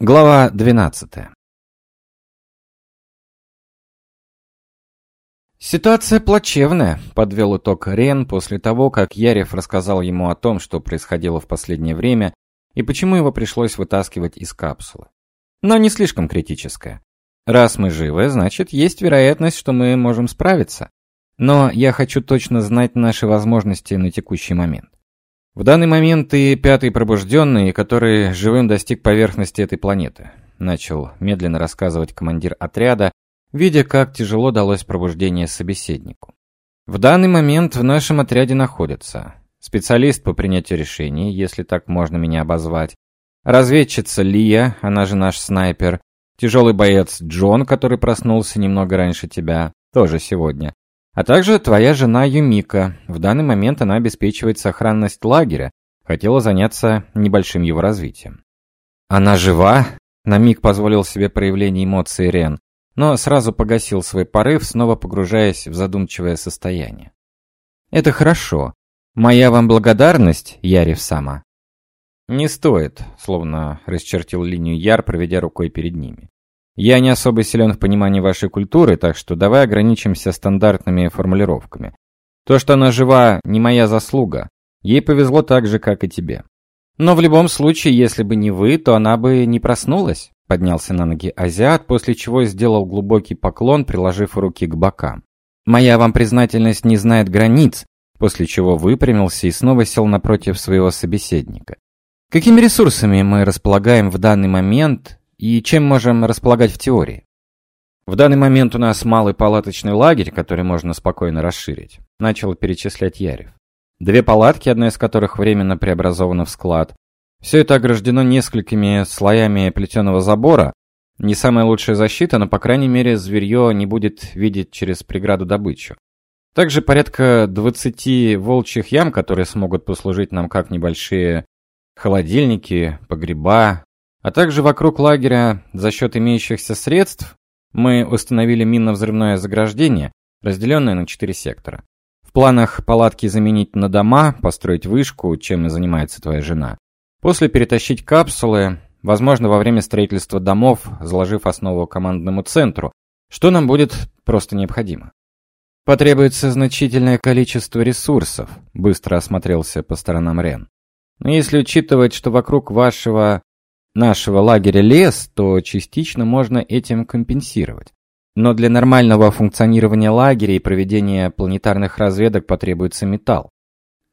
Глава 12. Ситуация плачевная, подвел итог Рен после того, как Ярев рассказал ему о том, что происходило в последнее время и почему его пришлось вытаскивать из капсулы. Но не слишком критическая. Раз мы живы, значит, есть вероятность, что мы можем справиться. Но я хочу точно знать наши возможности на текущий момент. В данный момент ты пятый пробужденный, который живым достиг поверхности этой планеты. Начал медленно рассказывать командир отряда, видя, как тяжело далось пробуждение собеседнику. В данный момент в нашем отряде находится специалист по принятию решений, если так можно меня обозвать, разведчица Лия, она же наш снайпер, тяжелый боец Джон, который проснулся немного раньше тебя, тоже сегодня, а также твоя жена Юмика. В данный момент она обеспечивает сохранность лагеря, хотела заняться небольшим его развитием. Она жива? На миг позволил себе проявление эмоций Рен, но сразу погасил свой порыв, снова погружаясь в задумчивое состояние. Это хорошо. Моя вам благодарность, Ярев сама. Не стоит, словно расчертил линию Яр, проведя рукой перед ними. Я не особо силен в понимании вашей культуры, так что давай ограничимся стандартными формулировками. То, что она жива, не моя заслуга. Ей повезло так же, как и тебе. Но в любом случае, если бы не вы, то она бы не проснулась. Поднялся на ноги азиат, после чего сделал глубокий поклон, приложив руки к бокам. Моя вам признательность не знает границ, после чего выпрямился и снова сел напротив своего собеседника. Какими ресурсами мы располагаем в данный момент и чем можем располагать в теории? В данный момент у нас малый палаточный лагерь, который можно спокойно расширить, начал перечислять Ярев. Две палатки, одна из которых временно преобразована в склад. Все это ограждено несколькими слоями плетеного забора. Не самая лучшая защита, но по крайней мере зверье не будет видеть через преграду добычу. Также порядка 20 волчьих ям, которые смогут послужить нам как небольшие холодильники, погреба, а также вокруг лагеря за счет имеющихся средств мы установили минно-взрывное заграждение, разделенное на четыре сектора. В планах палатки заменить на дома, построить вышку, чем и занимается твоя жена. После перетащить капсулы, возможно, во время строительства домов, заложив основу командному центру, что нам будет просто необходимо. Потребуется значительное количество ресурсов, быстро осмотрелся по сторонам Рен. Но если учитывать, что вокруг вашего нашего лагеря лес, то частично можно этим компенсировать. Но для нормального функционирования лагеря и проведения планетарных разведок потребуется металл.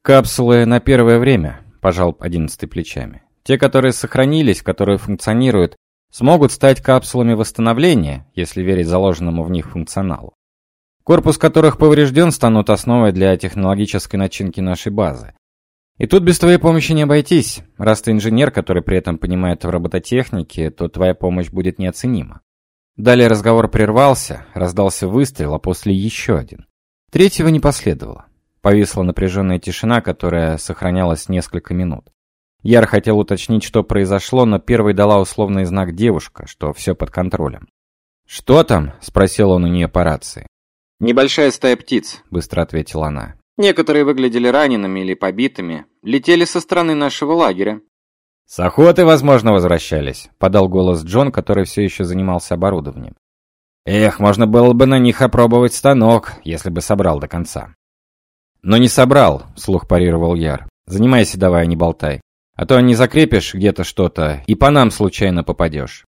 Капсулы на первое время, пожал одиннадцатый плечами. Те, которые сохранились, которые функционируют, смогут стать капсулами восстановления, если верить заложенному в них функционалу. Корпус которых поврежден, станут основой для технологической начинки нашей базы. И тут без твоей помощи не обойтись. Раз ты инженер, который при этом понимает в робототехнике, то твоя помощь будет неоценима. Далее разговор прервался, раздался выстрел, а после еще один. Третьего не последовало. Повисла напряженная тишина, которая сохранялась несколько минут. Яр хотел уточнить, что произошло, но первой дала условный знак девушка, что все под контролем. «Что там?» – спросил он у нее по рации. «Небольшая стая птиц», – быстро ответила она. Некоторые выглядели ранеными или побитыми, летели со стороны нашего лагеря. «С охоты, возможно, возвращались», — подал голос Джон, который все еще занимался оборудованием. «Эх, можно было бы на них опробовать станок, если бы собрал до конца». «Но не собрал», — слух парировал Яр. «Занимайся давай, не болтай. А то не закрепишь где-то что-то, и по нам случайно попадешь».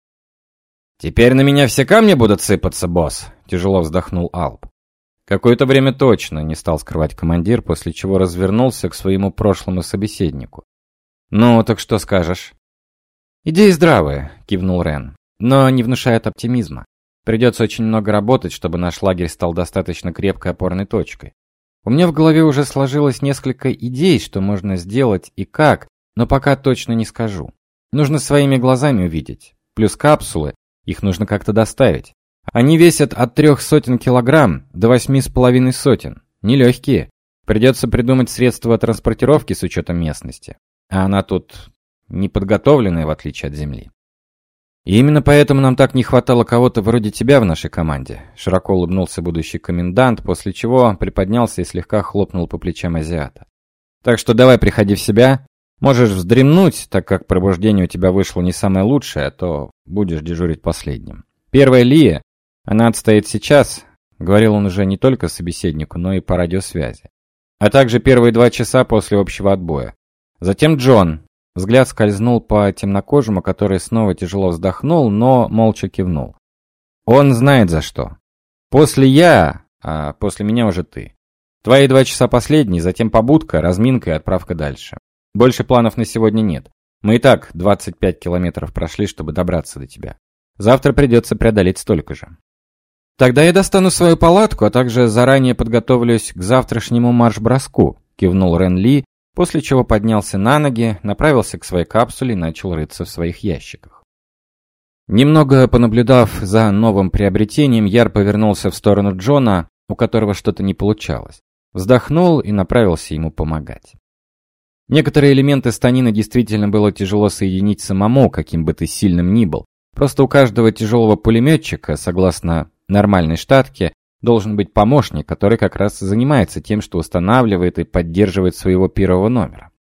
«Теперь на меня все камни будут сыпаться, босс», — тяжело вздохнул Алп. Какое-то время точно не стал скрывать командир, после чего развернулся к своему прошлому собеседнику. «Ну, так что скажешь?» «Идеи здравые», — кивнул Рен, — «но не внушают оптимизма. Придется очень много работать, чтобы наш лагерь стал достаточно крепкой опорной точкой. У меня в голове уже сложилось несколько идей, что можно сделать и как, но пока точно не скажу. Нужно своими глазами увидеть. Плюс капсулы, их нужно как-то доставить. Они весят от трех сотен килограмм до восьми с половиной сотен. Нелегкие. Придется придумать средства транспортировки с учетом местности. А она тут неподготовленная, в отличие от Земли. И именно поэтому нам так не хватало кого-то вроде тебя в нашей команде. Широко улыбнулся будущий комендант, после чего приподнялся и слегка хлопнул по плечам азиата. Так что давай приходи в себя. Можешь вздремнуть, так как пробуждение у тебя вышло не самое лучшее, а то будешь дежурить последним. Первая Лия, она отстоит сейчас, говорил он уже не только собеседнику, но и по радиосвязи. А также первые два часа после общего отбоя. Затем Джон. Взгляд скользнул по темнокожему, который снова тяжело вздохнул, но молча кивнул. Он знает за что. После я, а после меня уже ты. Твои два часа последние, затем побудка, разминка и отправка дальше. Больше планов на сегодня нет. Мы и так 25 километров прошли, чтобы добраться до тебя. Завтра придется преодолеть столько же. Тогда я достану свою палатку, а также заранее подготовлюсь к завтрашнему марш-броску, кивнул Рен Ли, после чего поднялся на ноги, направился к своей капсуле и начал рыться в своих ящиках. Немного понаблюдав за новым приобретением, Яр повернулся в сторону Джона, у которого что-то не получалось вздохнул и направился ему помогать. Некоторые элементы станины действительно было тяжело соединить самому, каким бы ты сильным ни был. Просто у каждого тяжелого пулеметчика, согласно нормальной штатке, должен быть помощник, который как раз занимается тем, что устанавливает и поддерживает своего первого номера.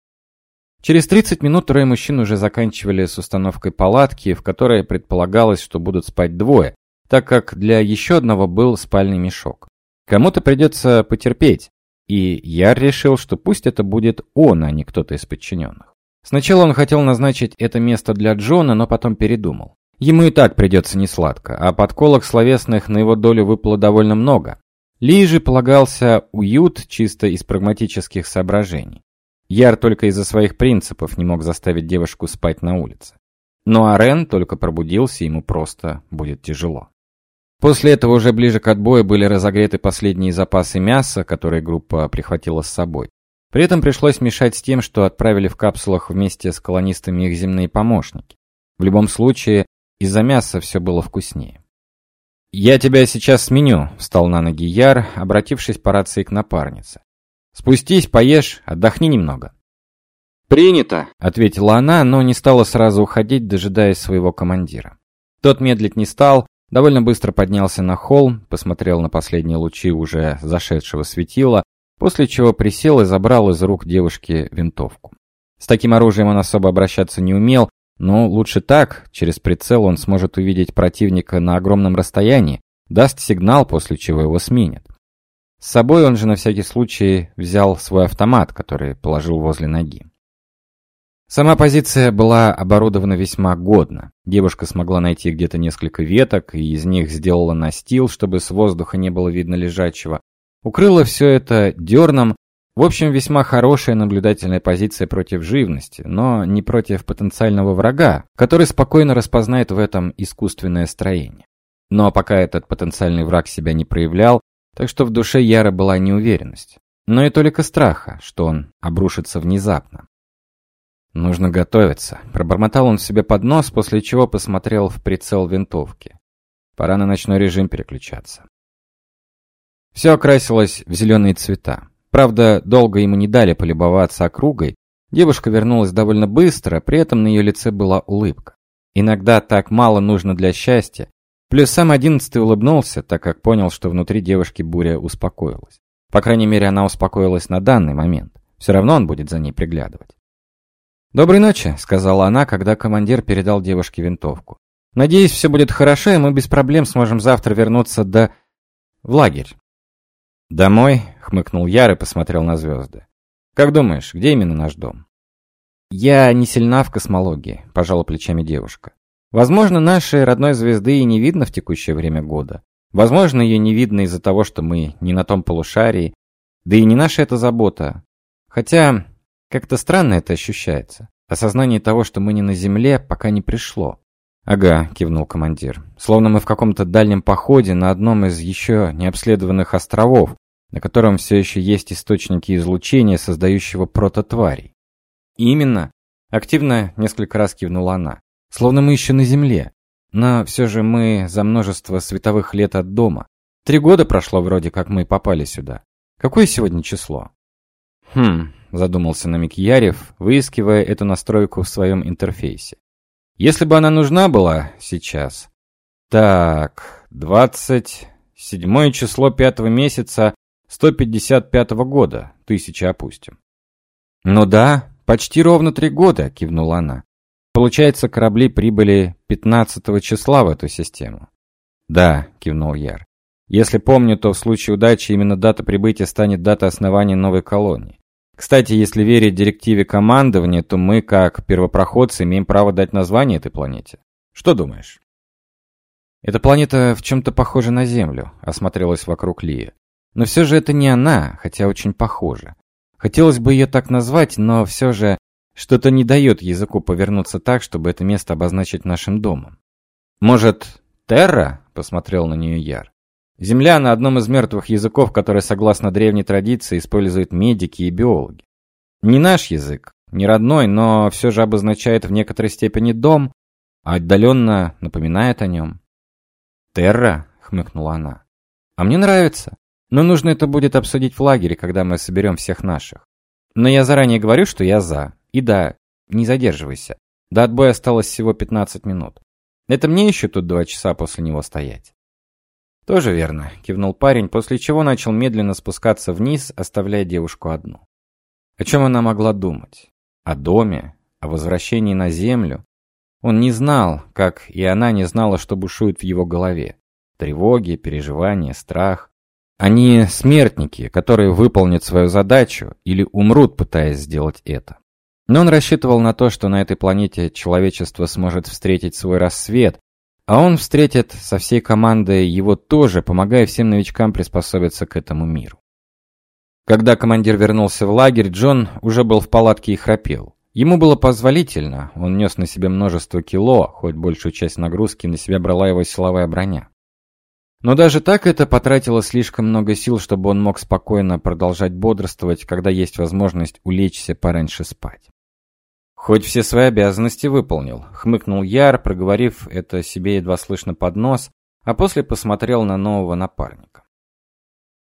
Через 30 минут трое мужчин уже заканчивали с установкой палатки, в которой предполагалось, что будут спать двое, так как для еще одного был спальный мешок. Кому-то придется потерпеть, и я решил, что пусть это будет он, а не кто-то из подчиненных. Сначала он хотел назначить это место для Джона, но потом передумал. Ему и так придется несладко, а подколок словесных на его долю выпало довольно много. Ли же полагался уют чисто из прагматических соображений. Яр только из-за своих принципов не мог заставить девушку спать на улице. Ну а Рен только пробудился, ему просто будет тяжело. После этого уже ближе к отбою были разогреты последние запасы мяса, которые группа прихватила с собой. При этом пришлось мешать с тем, что отправили в капсулах вместе с колонистами их земные помощники. В любом случае, из-за мяса все было вкуснее. «Я тебя сейчас сменю», — встал на ноги Яр, обратившись по рации к напарнице. «Спустись, поешь, отдохни немного». «Принято», — ответила она, но не стала сразу уходить, дожидаясь своего командира. Тот медлить не стал, Довольно быстро поднялся на холм, посмотрел на последние лучи уже зашедшего светила, после чего присел и забрал из рук девушки винтовку. С таким оружием он особо обращаться не умел, но лучше так, через прицел он сможет увидеть противника на огромном расстоянии, даст сигнал, после чего его сменят. С собой он же на всякий случай взял свой автомат, который положил возле ноги. Сама позиция была оборудована весьма годно. Девушка смогла найти где-то несколько веток, и из них сделала настил, чтобы с воздуха не было видно лежачего. Укрыла все это дерном. В общем, весьма хорошая наблюдательная позиция против живности, но не против потенциального врага, который спокойно распознает в этом искусственное строение. Но пока этот потенциальный враг себя не проявлял, так что в душе Яра была неуверенность. Но и только страха, что он обрушится внезапно. «Нужно готовиться», – пробормотал он себе под нос, после чего посмотрел в прицел винтовки. «Пора на ночной режим переключаться». Все окрасилось в зеленые цвета. Правда, долго ему не дали полюбоваться округой. Девушка вернулась довольно быстро, при этом на ее лице была улыбка. Иногда так мало нужно для счастья. Плюс сам одиннадцатый улыбнулся, так как понял, что внутри девушки буря успокоилась. По крайней мере, она успокоилась на данный момент. Все равно он будет за ней приглядывать. «Доброй ночи», — сказала она, когда командир передал девушке винтовку. «Надеюсь, все будет хорошо, и мы без проблем сможем завтра вернуться до... в лагерь». «Домой?» — хмыкнул Яр и посмотрел на звезды. «Как думаешь, где именно наш дом?» «Я не сильна в космологии», — пожала плечами девушка. «Возможно, нашей родной звезды и не видно в текущее время года. Возможно, ее не видно из-за того, что мы не на том полушарии. Да и не наша это забота. Хотя как-то странно это ощущается. Осознание того, что мы не на земле, пока не пришло. «Ага», — кивнул командир. «Словно мы в каком-то дальнем походе на одном из еще необследованных островов, на котором все еще есть источники излучения, создающего прототварей». «Именно», — активно несколько раз кивнула она. «Словно мы еще на Земле. Но все же мы за множество световых лет от дома. Три года прошло вроде, как мы попали сюда. Какое сегодня число?» «Хм, задумался на миг Ярев, выискивая эту настройку в своем интерфейсе. Если бы она нужна была сейчас. Так, 27 число пятого месяца 155 года, тысяча опустим. Ну да, «Почти ровно три года», — кивнула она. «Получается, корабли прибыли 15 числа в эту систему». «Да», — кивнул Яр. «Если помню, то в случае удачи именно дата прибытия станет датой основания новой колонии. Кстати, если верить директиве командования, то мы, как первопроходцы, имеем право дать название этой планете. Что думаешь?» «Эта планета в чем-то похожа на Землю», — осмотрелась вокруг Лия. «Но все же это не она, хотя очень похожа. Хотелось бы ее так назвать, но все же что-то не дает языку повернуться так, чтобы это место обозначить нашим домом. Может, Терра?» — посмотрел на нее Яр. «Земля на одном из мертвых языков, который, согласно древней традиции, используют медики и биологи. Не наш язык, не родной, но все же обозначает в некоторой степени дом, а отдаленно напоминает о нем». «Терра?» — хмыкнула она. «А мне нравится. Но нужно это будет обсудить в лагере, когда мы соберем всех наших. Но я заранее говорю, что я за. И да, не задерживайся. До отбоя осталось всего 15 минут. Это мне еще тут два часа после него стоять. Тоже верно, кивнул парень, после чего начал медленно спускаться вниз, оставляя девушку одну. О чем она могла думать? О доме? О возвращении на землю? Он не знал, как и она не знала, что бушует в его голове. Тревоги, переживания, страх. Они смертники, которые выполнят свою задачу или умрут, пытаясь сделать это. Но он рассчитывал на то, что на этой планете человечество сможет встретить свой рассвет, а он встретит со всей командой его тоже, помогая всем новичкам приспособиться к этому миру. Когда командир вернулся в лагерь, Джон уже был в палатке и храпел. Ему было позволительно, он нес на себе множество кило, хоть большую часть нагрузки на себя брала его силовая броня. Но даже так это потратило слишком много сил, чтобы он мог спокойно продолжать бодрствовать, когда есть возможность улечься пораньше спать. Хоть все свои обязанности выполнил, хмыкнул Яр, проговорив это себе едва слышно под нос, а после посмотрел на нового напарника.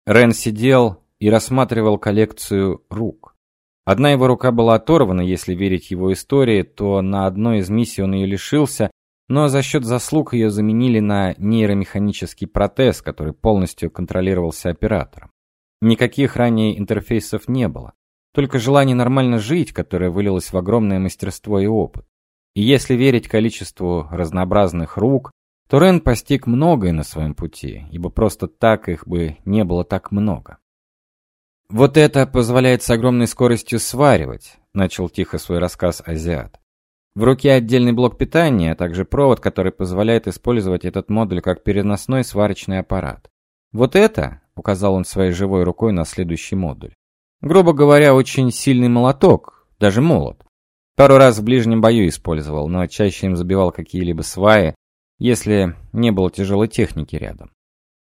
Рен сидел и рассматривал коллекцию рук. Одна его рука была оторвана, если верить его истории, то на одной из миссий он ее лишился, но за счет заслуг ее заменили на нейромеханический протез, который полностью контролировался оператором. Никаких ранее интерфейсов не было, только желание нормально жить, которое вылилось в огромное мастерство и опыт. И если верить количеству разнообразных рук, то Рен постиг многое на своем пути, ибо просто так их бы не было так много. Вот это позволяет с огромной скоростью сваривать, начал тихо свой рассказ азиат. В руке отдельный блок питания, а также провод, который позволяет использовать этот модуль как переносной сварочный аппарат. Вот это, указал он своей живой рукой на следующий модуль. Грубо говоря, очень сильный молоток, даже молот. Пару раз в ближнем бою использовал, но чаще им забивал какие-либо сваи, если не было тяжелой техники рядом.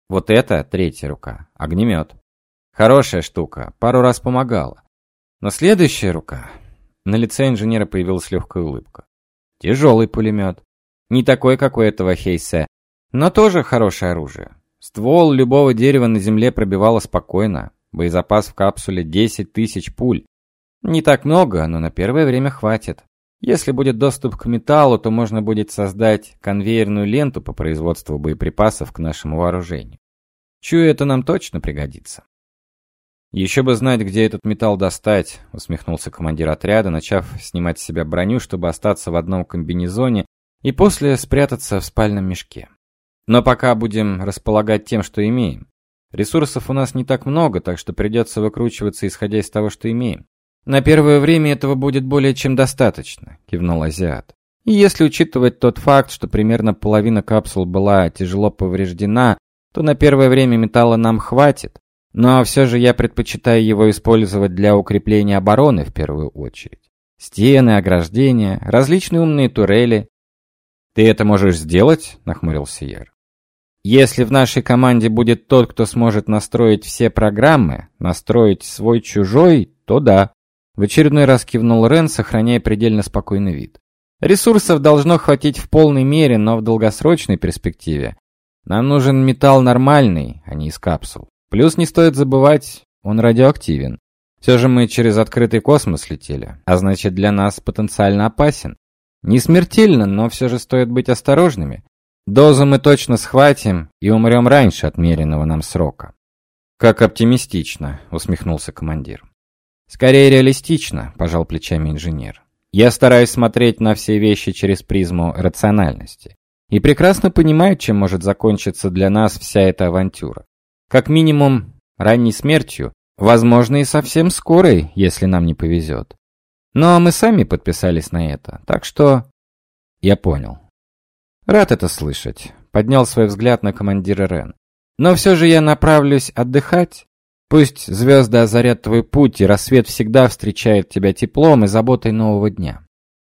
Вот это третья рука, огнемет. Хорошая штука, пару раз помогала. Но следующая рука на лице инженера появилась легкая улыбка. Тяжелый пулемет. Не такой, как у этого Хейсе, но тоже хорошее оружие. Ствол любого дерева на земле пробивало спокойно. Боезапас в капсуле 10 тысяч пуль. Не так много, но на первое время хватит. Если будет доступ к металлу, то можно будет создать конвейерную ленту по производству боеприпасов к нашему вооружению. Чую, это нам точно пригодится. «Еще бы знать, где этот металл достать», — усмехнулся командир отряда, начав снимать с себя броню, чтобы остаться в одном комбинезоне и после спрятаться в спальном мешке. «Но пока будем располагать тем, что имеем. Ресурсов у нас не так много, так что придется выкручиваться, исходя из того, что имеем. На первое время этого будет более чем достаточно», — кивнул азиат. «И если учитывать тот факт, что примерно половина капсул была тяжело повреждена, то на первое время металла нам хватит, но все же я предпочитаю его использовать для укрепления обороны в первую очередь. Стены, ограждения, различные умные турели. «Ты это можешь сделать?» – нахмурился Яр. «Если в нашей команде будет тот, кто сможет настроить все программы, настроить свой-чужой, то да». В очередной раз кивнул Рен, сохраняя предельно спокойный вид. Ресурсов должно хватить в полной мере, но в долгосрочной перспективе. Нам нужен металл нормальный, а не из капсул. Плюс не стоит забывать, он радиоактивен. Все же мы через открытый космос летели, а значит для нас потенциально опасен. Не смертельно, но все же стоит быть осторожными. Дозу мы точно схватим и умрем раньше отмеренного нам срока. Как оптимистично, усмехнулся командир. Скорее реалистично, пожал плечами инженер. Я стараюсь смотреть на все вещи через призму рациональности. И прекрасно понимаю, чем может закончиться для нас вся эта авантюра. Как минимум, ранней смертью, возможно и совсем скорой, если нам не повезет. Но мы сами подписались на это, так что... Я понял. Рад это слышать. Поднял свой взгляд на командира Рен. Но все же я направлюсь отдыхать. Пусть звезды озарят твой путь, и рассвет всегда встречает тебя теплом и заботой нового дня.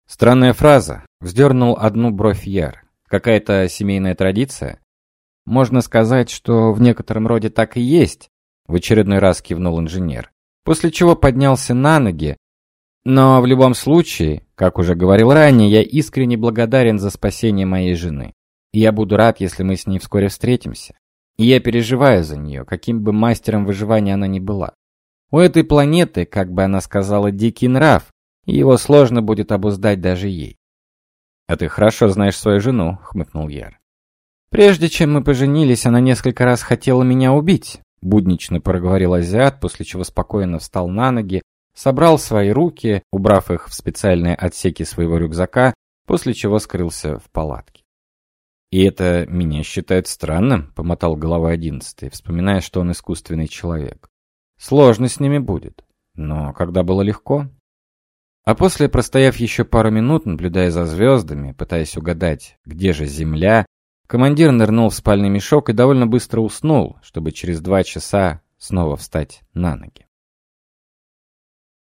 Странная фраза. Вздернул одну бровь Яр. Какая-то семейная традиция? Можно сказать, что в некотором роде так и есть, в очередной раз кивнул инженер. После чего поднялся на ноги. Но в любом случае, как уже говорил ранее, я искренне благодарен за спасение моей жены. И я буду рад, если мы с ней вскоре встретимся. И я переживаю за нее, каким бы мастером выживания она ни была. У этой планеты, как бы она сказала, дикий нрав, и его сложно будет обуздать даже ей. «А ты хорошо знаешь свою жену», — хмыкнул Яр. «Прежде чем мы поженились, она несколько раз хотела меня убить», — буднично проговорил азиат, после чего спокойно встал на ноги, собрал свои руки, убрав их в специальные отсеки своего рюкзака, после чего скрылся в палатке. «И это меня считает странным», — помотал головой одиннадцатый, вспоминая, что он искусственный человек. «Сложно с ними будет. Но когда было легко...» А после, простояв еще пару минут, наблюдая за звездами, пытаясь угадать, где же Земля, командир нырнул в спальный мешок и довольно быстро уснул, чтобы через два часа снова встать на ноги.